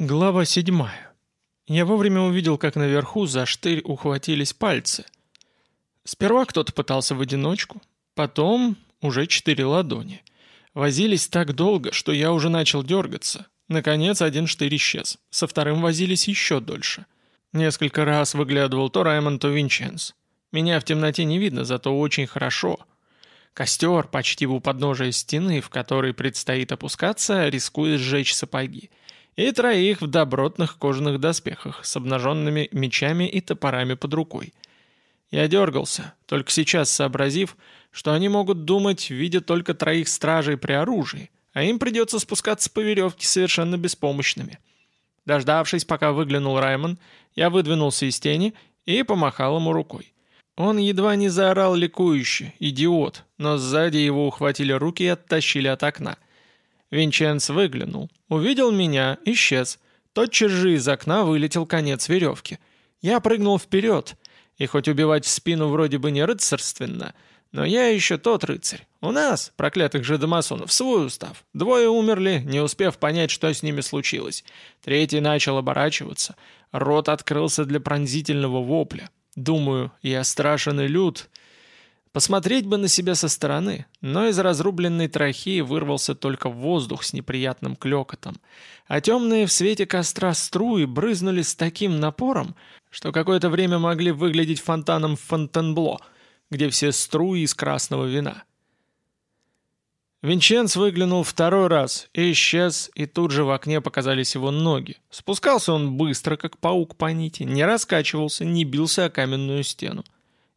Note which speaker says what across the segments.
Speaker 1: Глава седьмая. Я вовремя увидел, как наверху за штырь ухватились пальцы. Сперва кто-то пытался в одиночку, потом уже четыре ладони. Возились так долго, что я уже начал дергаться. Наконец один штырь исчез. Со вторым возились еще дольше. Несколько раз выглядывал то Раймонд, то Винченс. Меня в темноте не видно, зато очень хорошо. Костер почти у подножия стены, в которой предстоит опускаться, рискует сжечь сапоги и троих в добротных кожаных доспехах с обнаженными мечами и топорами под рукой. Я дергался, только сейчас сообразив, что они могут думать, видя только троих стражей при оружии, а им придется спускаться по веревке совершенно беспомощными. Дождавшись, пока выглянул Раймон, я выдвинулся из тени и помахал ему рукой. Он едва не заорал ликующе, идиот, но сзади его ухватили руки и оттащили от окна — Винченц выглянул, увидел меня, исчез. Тотчас же из окна вылетел конец веревки. Я прыгнул вперед, и хоть убивать в спину вроде бы не рыцарственно, но я еще тот рыцарь. У нас, проклятых же домасонов, свой устав. Двое умерли, не успев понять, что с ними случилось. Третий начал оборачиваться. Рот открылся для пронзительного вопля. Думаю, я страшен и лют, Посмотреть бы на себя со стороны, но из разрубленной трахеи вырвался только воздух с неприятным клёкотом, а темные в свете костра струи брызнули с таким напором, что какое-то время могли выглядеть фонтаном в Фонтенбло, где все струи из красного вина. Винченц выглянул второй раз и исчез, и тут же в окне показались его ноги. Спускался он быстро, как паук по нити, не раскачивался, не бился о каменную стену.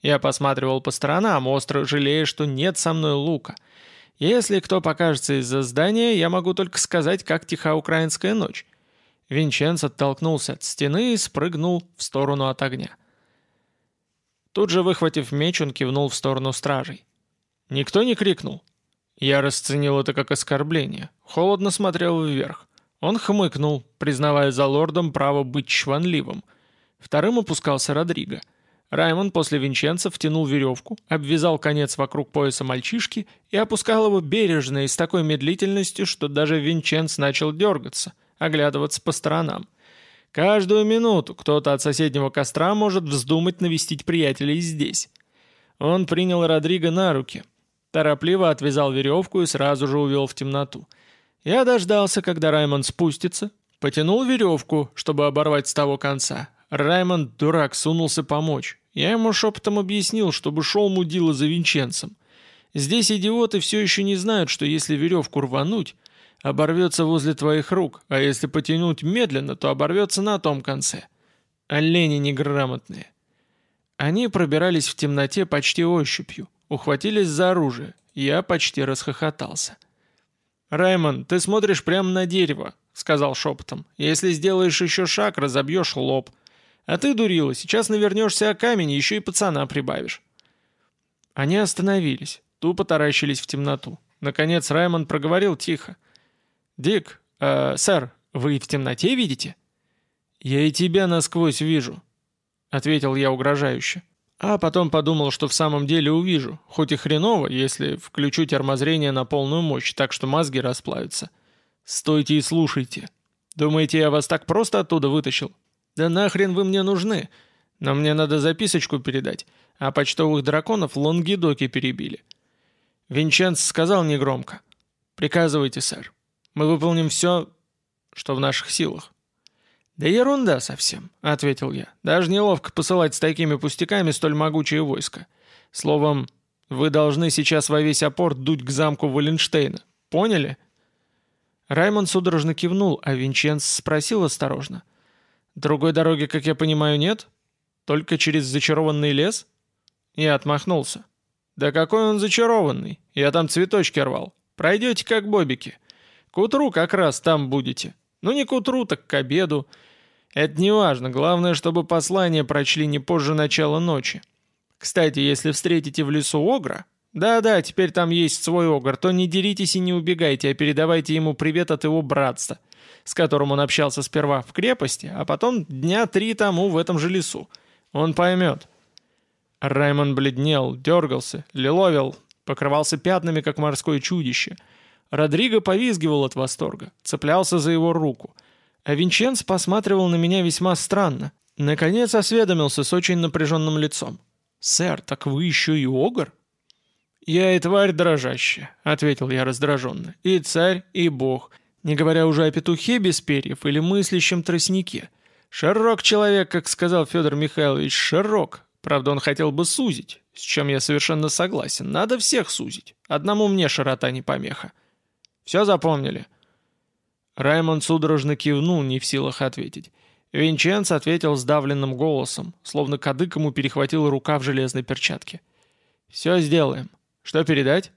Speaker 1: Я посматривал по сторонам, остро жалея, что нет со мной лука. Если кто покажется из-за здания, я могу только сказать, как тиха украинская ночь. Винченц оттолкнулся от стены и спрыгнул в сторону от огня. Тут же, выхватив меч, он кивнул в сторону стражей. Никто не крикнул. Я расценил это как оскорбление. Холодно смотрел вверх. Он хмыкнул, признавая за лордом право быть чванливым. Вторым опускался Родриго — Раймон после Винченца втянул веревку, обвязал конец вокруг пояса мальчишки и опускал его бережно и с такой медлительностью, что даже Винченц начал дергаться, оглядываться по сторонам. Каждую минуту кто-то от соседнего костра может вздумать навестить приятелей здесь. Он принял Родриго на руки, торопливо отвязал веревку и сразу же увел в темноту. Я дождался, когда Раймон спустится, потянул веревку, чтобы оборвать с того конца. Раймонд, дурак, сунулся помочь. Я ему шепотом объяснил, чтобы шел мудила за Винченцем. Здесь идиоты все еще не знают, что если веревку рвануть, оборвется возле твоих рук, а если потянуть медленно, то оборвется на том конце. Олени неграмотные. Они пробирались в темноте почти ощупью, ухватились за оружие. Я почти расхохотался. «Раймон, ты смотришь прямо на дерево», — сказал шепотом. «Если сделаешь еще шаг, разобьешь лоб. А ты, дурила, сейчас навернешься о камень, еще и пацана прибавишь». Они остановились, тупо таращились в темноту. Наконец Раймонд проговорил тихо. «Дик, э, сэр, вы в темноте видите?» «Я и тебя насквозь вижу», — ответил я угрожающе. А потом подумал, что в самом деле увижу, хоть и хреново, если включу термозрение на полную мощь, так что мозги расплавятся. «Стойте и слушайте. Думаете, я вас так просто оттуда вытащил? «Да нахрен вы мне нужны? Но мне надо записочку передать, а почтовых драконов лонгидоки перебили». Винченц сказал негромко. «Приказывайте, сэр. Мы выполним все, что в наших силах». «Да ерунда совсем», — ответил я. «Даже неловко посылать с такими пустяками столь могучее войско. Словом, вы должны сейчас во весь опор дуть к замку Валенштейна. Поняли?» Раймонд судорожно кивнул, а Винченц спросил осторожно. Другой дороги, как я понимаю, нет? Только через зачарованный лес?» Я отмахнулся. «Да какой он зачарованный? Я там цветочки рвал. Пройдете как бобики. К утру как раз там будете. Ну не к утру, так к обеду. Это не важно, главное, чтобы послание прочли не позже начала ночи. Кстати, если встретите в лесу огра... Да-да, теперь там есть свой огр, то не деритесь и не убегайте, а передавайте ему привет от его братства с которым он общался сперва в крепости, а потом дня три тому в этом же лесу. Он поймет. Раймон бледнел, дергался, лиловил, покрывался пятнами, как морское чудище. Родриго повизгивал от восторга, цеплялся за его руку. А Винченц посматривал на меня весьма странно. Наконец осведомился с очень напряженным лицом. «Сэр, так вы еще и огр?» «Я и тварь дрожащая», — ответил я раздраженно. «И царь, и бог, не говоря уже о петухе без перьев или мыслящем тростнике. Широк человек, как сказал Федор Михайлович, широк. Правда, он хотел бы сузить, с чем я совершенно согласен. Надо всех сузить. Одному мне широта не помеха. Все запомнили?» Раймонд судорожно кивнул, не в силах ответить. Винченц ответил сдавленным голосом, словно кадык ему перехватила рука в железной перчатке. «Все сделаем. Что передать?»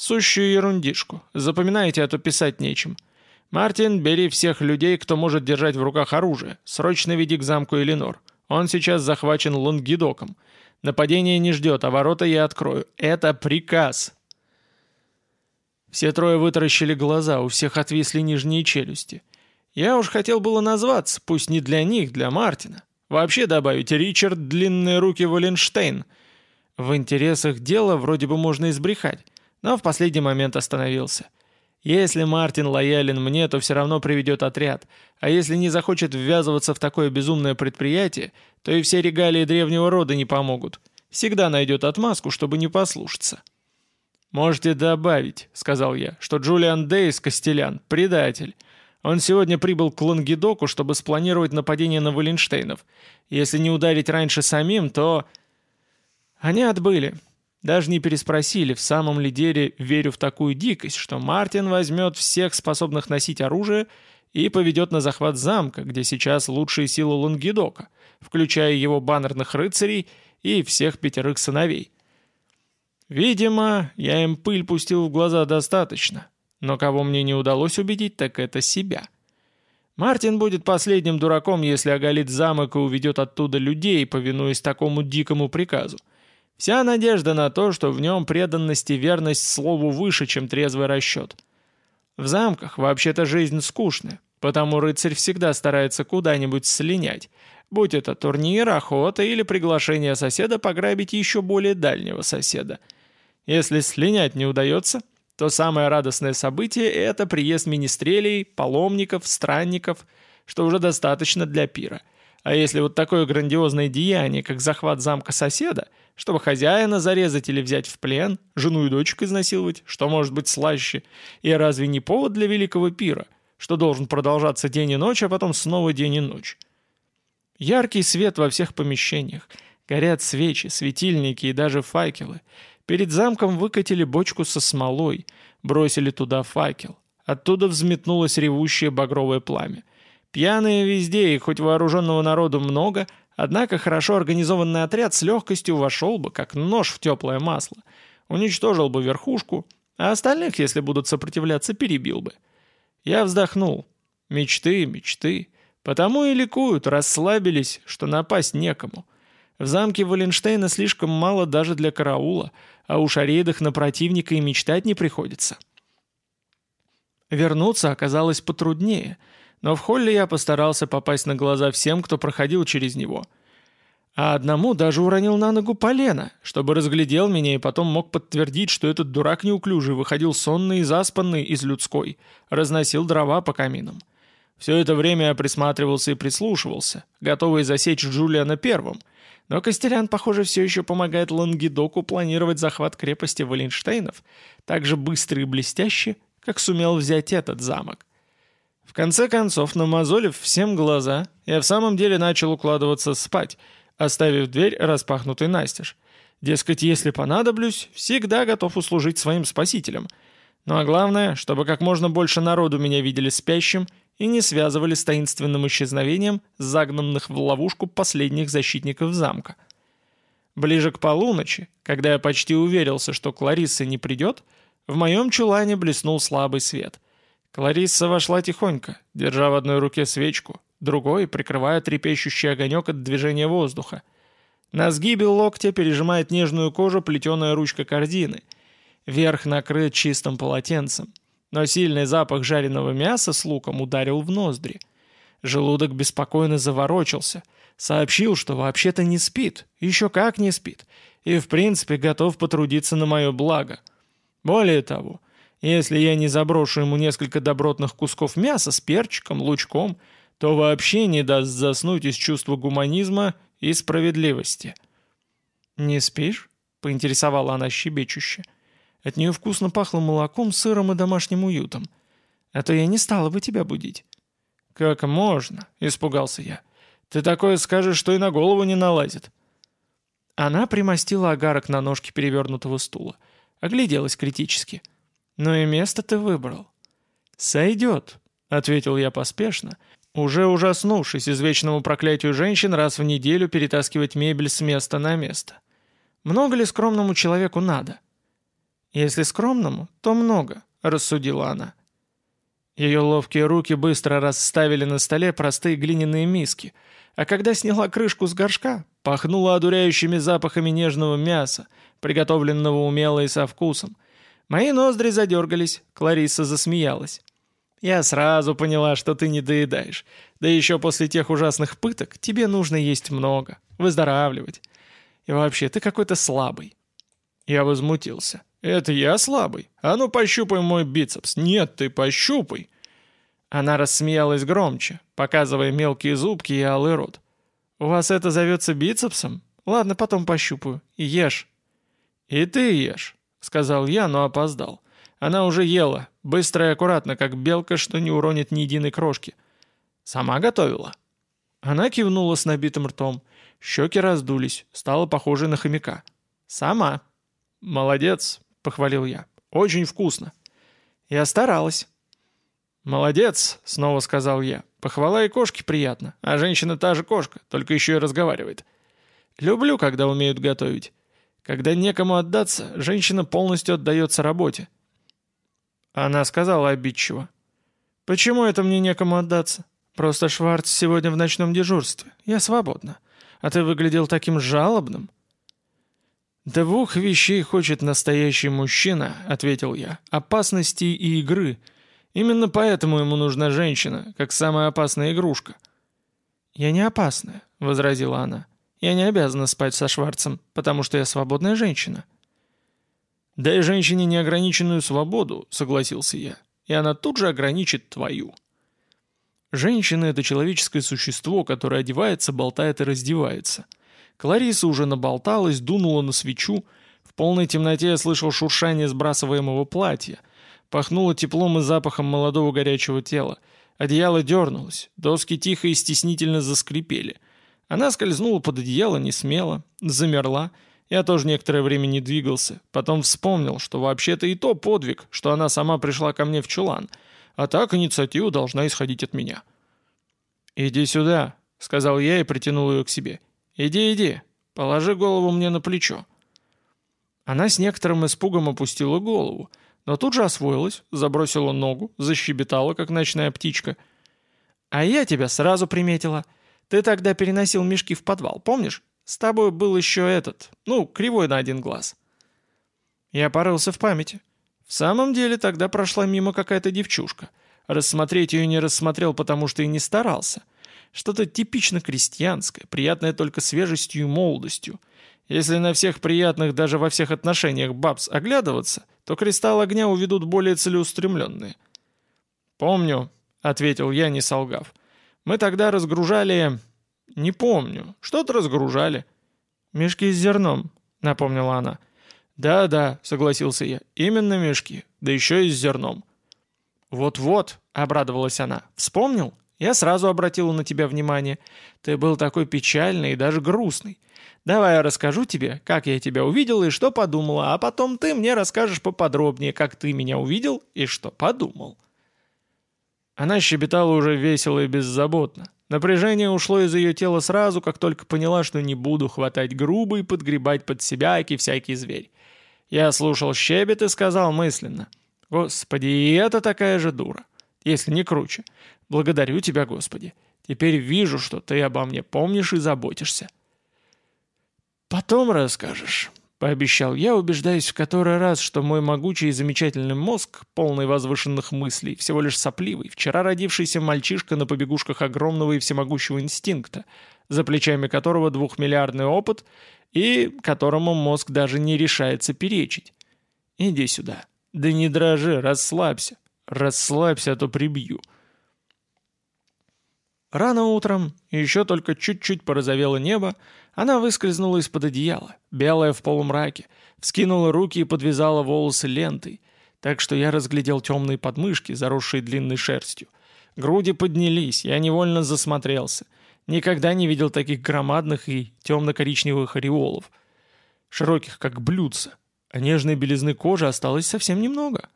Speaker 1: «Сущую ерундишку. Запоминайте, а то писать нечем. Мартин, бери всех людей, кто может держать в руках оружие. Срочно веди к замку Эленор. Он сейчас захвачен лонгидоком. Нападение не ждет, а ворота я открою. Это приказ!» Все трое вытаращили глаза, у всех отвисли нижние челюсти. Я уж хотел было назваться, пусть не для них, для Мартина. Вообще добавить Ричард Длинные Руки Валенштейн. В интересах дела вроде бы можно избрехать, но в последний момент остановился. Если Мартин лоялен мне, то все равно приведет отряд, а если не захочет ввязываться в такое безумное предприятие, то и все регалии древнего рода не помогут. Всегда найдет отмазку, чтобы не послушаться. «Можете добавить», — сказал я, — «что Джулиан Дейс, Костелян, предатель. Он сегодня прибыл к Лангедоку, чтобы спланировать нападение на Валенштейнов. Если не ударить раньше самим, то...» Они отбыли. Даже не переспросили, в самом ли деле верю в такую дикость, что Мартин возьмет всех способных носить оружие и поведет на захват замка, где сейчас лучшие силы Лангедока, включая его баннерных рыцарей и всех пятерых сыновей. Видимо, я им пыль пустил в глаза достаточно, но кого мне не удалось убедить, так это себя. Мартин будет последним дураком, если оголит замок и уведет оттуда людей, повинуясь такому дикому приказу. Вся надежда на то, что в нем преданность и верность слову выше, чем трезвый расчет. В замках вообще-то жизнь скучная, потому рыцарь всегда старается куда-нибудь слинять, будь это турнир, охота или приглашение соседа пограбить еще более дальнего соседа – если слинять не удается, то самое радостное событие — это приезд министрелей, паломников, странников, что уже достаточно для пира. А если вот такое грандиозное деяние, как захват замка соседа, чтобы хозяина зарезать или взять в плен, жену и дочек изнасиловать, что может быть слаще, и разве не повод для великого пира, что должен продолжаться день и ночь, а потом снова день и ночь? Яркий свет во всех помещениях, горят свечи, светильники и даже факелы — Перед замком выкатили бочку со смолой, бросили туда факел. Оттуда взметнулось ревущее багровое пламя. Пьяные везде, и хоть вооруженного народу много, однако хорошо организованный отряд с легкостью вошел бы, как нож в теплое масло. Уничтожил бы верхушку, а остальных, если будут сопротивляться, перебил бы. Я вздохнул. Мечты, мечты. Потому и ликуют, расслабились, что напасть некому. В замке Валенштейна слишком мало даже для караула, а уж о рейдах на противника и мечтать не приходится. Вернуться оказалось потруднее, но в холле я постарался попасть на глаза всем, кто проходил через него. А одному даже уронил на ногу полено, чтобы разглядел меня и потом мог подтвердить, что этот дурак неуклюжий выходил сонный и заспанный из людской, разносил дрова по каминам. Все это время я присматривался и прислушивался, готовый засечь Джулиана первым — но Костерян, похоже, все еще помогает Лангедоку планировать захват крепости Валенштейнов так же быстро и блестяще, как сумел взять этот замок. В конце концов, намазолив всем глаза, я в самом деле начал укладываться спать, оставив дверь распахнутой настежь. Дескать, если понадоблюсь, всегда готов услужить своим спасителям. Ну а главное, чтобы как можно больше народу меня видели спящим и не связывали с таинственным исчезновением загнанных в ловушку последних защитников замка. Ближе к полуночи, когда я почти уверился, что Кларисса не придет, в моем чулане блеснул слабый свет. Кларисса вошла тихонько, держа в одной руке свечку, другой прикрывая трепещущий огонек от движения воздуха. На сгибе локтя пережимает нежную кожу плетеная ручка корзины. Верх накрыт чистым полотенцем но сильный запах жареного мяса с луком ударил в ноздри. Желудок беспокойно заворочился, сообщил, что вообще-то не спит, еще как не спит, и в принципе готов потрудиться на мое благо. Более того, Если я не заброшу ему несколько добротных кусков мяса с перчиком, лучком, то вообще не даст заснуть из чувства гуманизма и справедливости. «Не спишь?» — поинтересовала она щебечуще. От нее вкусно пахло молоком, сыром и домашним уютом. «А то я не стала бы тебя будить». «Как можно?» — испугался я. «Ты такое скажешь, что и на голову не налазит». Она примостила агарок на ножке перевернутого стула. Огляделась критически. «Ну и место ты выбрал». «Сойдет», — ответил я поспешно, уже ужаснувшись извечному проклятию женщин раз в неделю перетаскивать мебель с места на место. «Много ли скромному человеку надо?» «Если скромному, то много», — рассудила она. Ее ловкие руки быстро расставили на столе простые глиняные миски, а когда сняла крышку с горшка, пахнула одуряющими запахами нежного мяса, приготовленного умело и со вкусом. Мои ноздри задергались, Клариса засмеялась. «Я сразу поняла, что ты не доедаешь. Да еще после тех ужасных пыток тебе нужно есть много, выздоравливать. И вообще, ты какой-то слабый». Я возмутился. «Это я слабый? А ну пощупай мой бицепс. Нет, ты пощупай!» Она рассмеялась громче, показывая мелкие зубки и алый рот. «У вас это зовется бицепсом? Ладно, потом пощупаю. Ешь». «И ты ешь», — сказал я, но опоздал. Она уже ела, быстро и аккуратно, как белка, что не уронит ни единой крошки. «Сама готовила?» Она кивнула с набитым ртом. Щеки раздулись, стала похожей на хомяка. «Сама». «Молодец», — похвалил я. «Очень вкусно». «Я старалась». «Молодец», — снова сказал я. «Похвала и кошке приятно, а женщина та же кошка, только еще и разговаривает. Люблю, когда умеют готовить. Когда некому отдаться, женщина полностью отдается работе». Она сказала обидчиво. «Почему это мне некому отдаться? Просто Шварц сегодня в ночном дежурстве. Я свободна. А ты выглядел таким жалобным». «Двух вещей хочет настоящий мужчина», — ответил я. «Опасности и игры. Именно поэтому ему нужна женщина, как самая опасная игрушка». «Я не опасная», — возразила она. «Я не обязана спать со Шварцем, потому что я свободная женщина». «Дай женщине неограниченную свободу», — согласился я, «и она тут же ограничит твою». Женщина — это человеческое существо, которое одевается, болтает и раздевается — Клариса уже наболталась, дунула на свечу. В полной темноте я слышал шуршание сбрасываемого платья. Пахнуло теплом и запахом молодого горячего тела. Одеяло дернулось, доски тихо и стеснительно заскрипели. Она скользнула под одеяло не смело, замерла. Я тоже некоторое время не двигался. Потом вспомнил, что вообще-то и то подвиг, что она сама пришла ко мне в чулан. А так инициатива должна исходить от меня. «Иди сюда», — сказал я и притянул ее к себе. «Иди, иди, положи голову мне на плечо». Она с некоторым испугом опустила голову, но тут же освоилась, забросила ногу, защебетала, как ночная птичка. «А я тебя сразу приметила. Ты тогда переносил мешки в подвал, помнишь? С тобой был еще этот, ну, кривой на один глаз». Я порылся в памяти. В самом деле тогда прошла мимо какая-то девчушка. Рассмотреть ее не рассмотрел, потому что и не старался. Что-то типично крестьянское, приятное только свежестью и молодостью. Если на всех приятных даже во всех отношениях бабс оглядываться, то кристалл огня уведут более целеустремленные. «Помню», — ответил я, не солгав. «Мы тогда разгружали...» «Не помню. Что-то разгружали». «Мешки с зерном», — напомнила она. «Да-да», — согласился я. «Именно мешки. Да еще и с зерном». «Вот-вот», — обрадовалась она. «Вспомнил?» Я сразу обратила на тебя внимание. Ты был такой печальный и даже грустный. Давай я расскажу тебе, как я тебя увидел и что подумала, а потом ты мне расскажешь поподробнее, как ты меня увидел и что подумал». Она щебетала уже весело и беззаботно. Напряжение ушло из ее тела сразу, как только поняла, что не буду хватать грубо и подгребать под себя всякий зверь. Я слушал щебет и сказал мысленно, «Господи, и это такая же дура, если не круче. Благодарю тебя, Господи. Теперь вижу, что ты обо мне помнишь и заботишься». «Потом расскажешь», — пообещал я, убеждаясь в который раз, что мой могучий и замечательный мозг, полный возвышенных мыслей, всего лишь сопливый, вчера родившийся мальчишка на побегушках огромного и всемогущего инстинкта, за плечами которого двухмиллиардный опыт и которому мозг даже не решается перечить. «Иди сюда. Да не дрожи, расслабься. Расслабься, а то прибью. Рано утром, еще только чуть-чуть порозовело небо, она выскользнула из-под одеяла, белая в полумраке, вскинула руки и подвязала волосы лентой, так что я разглядел темные подмышки, заросшие длинной шерстью. Груди поднялись, я невольно засмотрелся. Никогда не видел таких громадных и темно-коричневых ореолов. Широких, как блюдца, а нежной белизны кожи осталось совсем немного.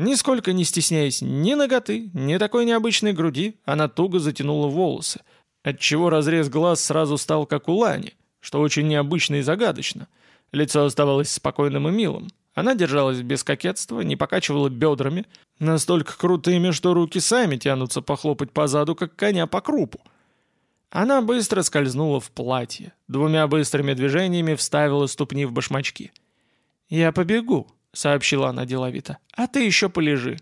Speaker 1: Нисколько не стесняясь ни ноготы, ни такой необычной груди, она туго затянула волосы, отчего разрез глаз сразу стал как у Лани, что очень необычно и загадочно. Лицо оставалось спокойным и милым. Она держалась без кокетства, не покачивала бедрами, настолько крутыми, что руки сами тянутся похлопать по заду, как коня по крупу. Она быстро скользнула в платье, двумя быстрыми движениями вставила ступни в башмачки. «Я побегу», — сообщила она деловито, — «а ты еще полежи».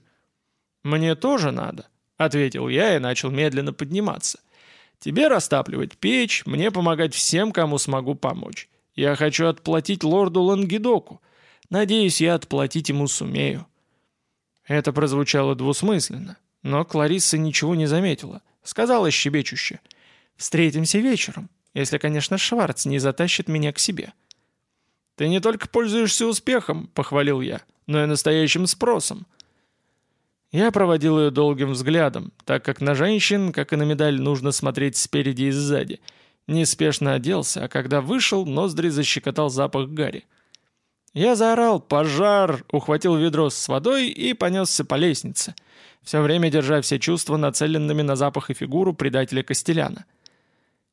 Speaker 1: «Мне тоже надо», — ответил я и начал медленно подниматься. «Тебе растапливать печь, мне помогать всем, кому смогу помочь. Я хочу отплатить лорду Лангедоку. Надеюсь, я отплатить ему сумею». Это прозвучало двусмысленно, но Кларисса ничего не заметила. Сказала щебечуще. «Встретимся вечером, если, конечно, Шварц не затащит меня к себе». «Ты не только пользуешься успехом», — похвалил я, «но и настоящим спросом». Я проводил ее долгим взглядом, так как на женщин, как и на медаль, нужно смотреть спереди и сзади. Неспешно оделся, а когда вышел, ноздри защекотал запах гари. Я заорал «Пожар!», ухватил ведро с водой и понесся по лестнице, все время держа все чувства нацеленными на запах и фигуру предателя Костеляна.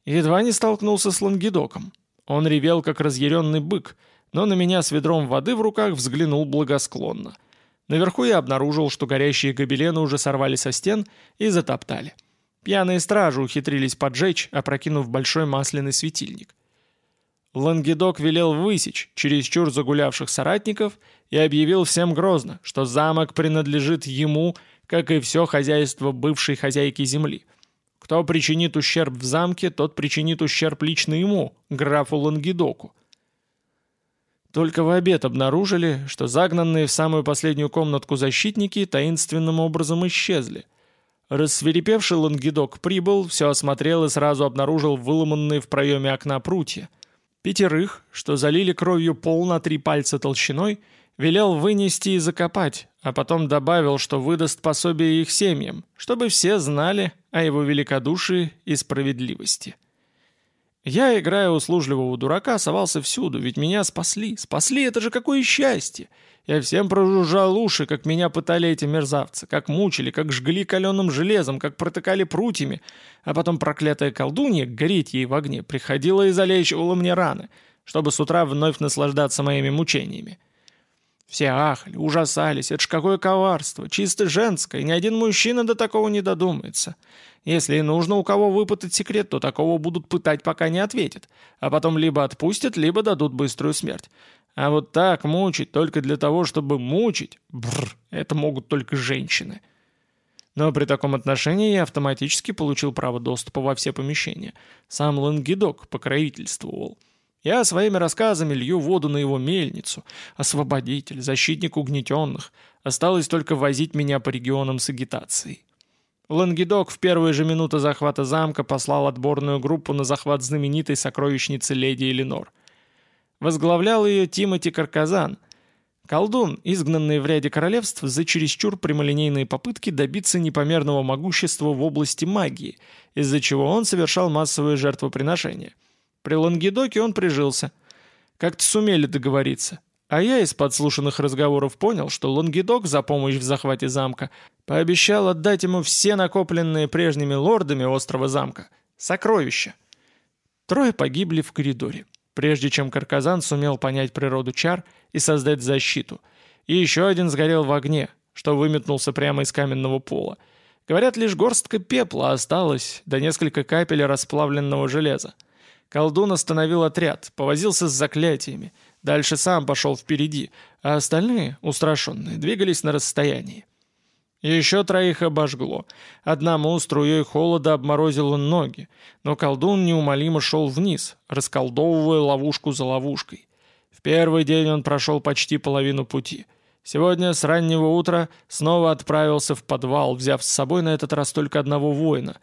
Speaker 1: Едва не столкнулся с лангедоком. Он ревел, как разъяренный бык, но на меня с ведром воды в руках взглянул благосклонно. Наверху я обнаружил, что горящие гобелены уже сорвали со стен и затоптали. Пьяные стражи ухитрились поджечь, опрокинув большой масляный светильник. Лангедок велел высечь чересчур загулявших соратников и объявил всем грозно, что замок принадлежит ему, как и все хозяйство бывшей хозяйки земли. Кто причинит ущерб в замке, тот причинит ущерб лично ему, графу Лангедоку. Только в обед обнаружили, что загнанные в самую последнюю комнатку защитники таинственным образом исчезли. Рассверепевший Лангедок прибыл, все осмотрел и сразу обнаружил выломанные в проеме окна прутья – Пятерых, что залили кровью пол на три пальца толщиной, велел вынести и закопать, а потом добавил, что выдаст пособие их семьям, чтобы все знали о его великодушии и справедливости. Я, играя услужливого дурака, совался всюду, ведь меня спасли. Спасли, это же какое счастье! Я всем прожужжал уши, как меня пытали эти мерзавцы, как мучили, как жгли каленым железом, как протыкали прутьями, а потом проклятая колдунья, гореть ей в огне, приходила и залечивала мне раны, чтобы с утра вновь наслаждаться моими мучениями. Все ахали, ужасались, это ж какое коварство, чисто женское, ни один мужчина до такого не додумается. Если и нужно у кого выпытать секрет, то такого будут пытать, пока не ответит, а потом либо отпустят, либо дадут быструю смерть. А вот так мучить только для того, чтобы мучить, бррр, это могут только женщины. Но при таком отношении я автоматически получил право доступа во все помещения. Сам Лангедок покровительствовал. Я своими рассказами лью воду на его мельницу. Освободитель, защитник угнетенных. Осталось только возить меня по регионам с агитацией. Лангедок в первые же минуты захвата замка послал отборную группу на захват знаменитой сокровищницы леди Эленор. Возглавлял ее Тимоти Карказан, колдун, изгнанный в ряде королевств за чересчур прямолинейные попытки добиться непомерного могущества в области магии, из-за чего он совершал массовые жертвоприношения – при Лангедоке он прижился. Как-то сумели договориться. А я из подслушанных разговоров понял, что Лангедок за помощь в захвате замка пообещал отдать ему все накопленные прежними лордами острова замка. Сокровища. Трое погибли в коридоре, прежде чем Карказан сумел понять природу чар и создать защиту. И еще один сгорел в огне, что выметнулся прямо из каменного пола. Говорят, лишь горстка пепла осталась, да несколько капель расплавленного железа. Колдун остановил отряд, повозился с заклятиями. Дальше сам пошел впереди, а остальные, устрашенные, двигались на расстоянии. Еще троих обожгло. Одному струей холода обморозило ноги, но колдун неумолимо шел вниз, расколдовывая ловушку за ловушкой. В первый день он прошел почти половину пути. Сегодня с раннего утра снова отправился в подвал, взяв с собой на этот раз только одного воина.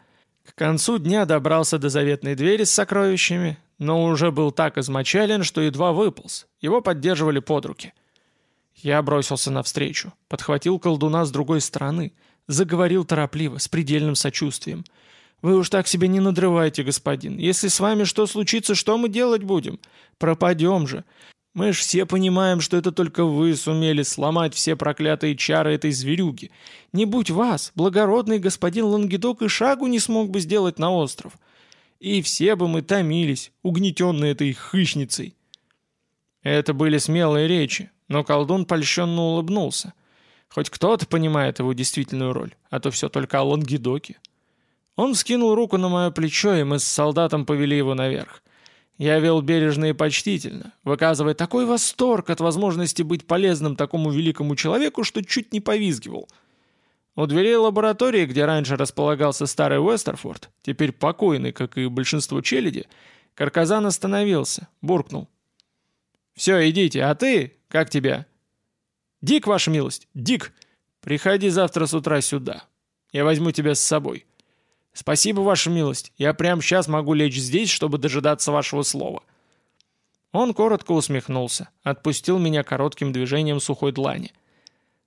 Speaker 1: К концу дня добрался до заветной двери с сокровищами, но уже был так измочален, что едва выполз. Его поддерживали под руки. Я бросился навстречу, подхватил колдуна с другой стороны, заговорил торопливо, с предельным сочувствием. «Вы уж так себе не надрывайте, господин. Если с вами что случится, что мы делать будем? Пропадем же. Мы ж все понимаем, что это только вы сумели сломать все проклятые чары этой зверюги. Не будь вас, благородный господин Лангедок и шагу не смог бы сделать на остров. И все бы мы томились, угнетенные этой хищницей. Это были смелые речи, но колдун польщенно улыбнулся. Хоть кто-то понимает его действительную роль, а то все только о Лангедоке. Он скинул руку на мое плечо, и мы с солдатом повели его наверх. Я вел бережно и почтительно, выказывая такой восторг от возможности быть полезным такому великому человеку, что чуть не повизгивал. У дверей лаборатории, где раньше располагался старый Уэстерфорд, теперь покойный, как и большинство челяди, Карказан остановился, буркнул. «Все, идите, а ты? Как тебя?» «Дик, ваша милость, Дик! Приходи завтра с утра сюда. Я возьму тебя с собой». «Спасибо, ваша милость. Я прямо сейчас могу лечь здесь, чтобы дожидаться вашего слова». Он коротко усмехнулся, отпустил меня коротким движением сухой длани.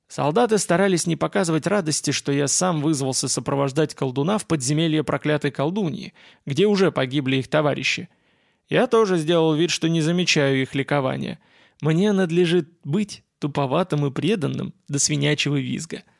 Speaker 1: Солдаты старались не показывать радости, что я сам вызвался сопровождать колдуна в подземелье проклятой колдуньи, где уже погибли их товарищи. Я тоже сделал вид, что не замечаю их ликования. Мне надлежит быть туповатым и преданным до свинячьего визга. —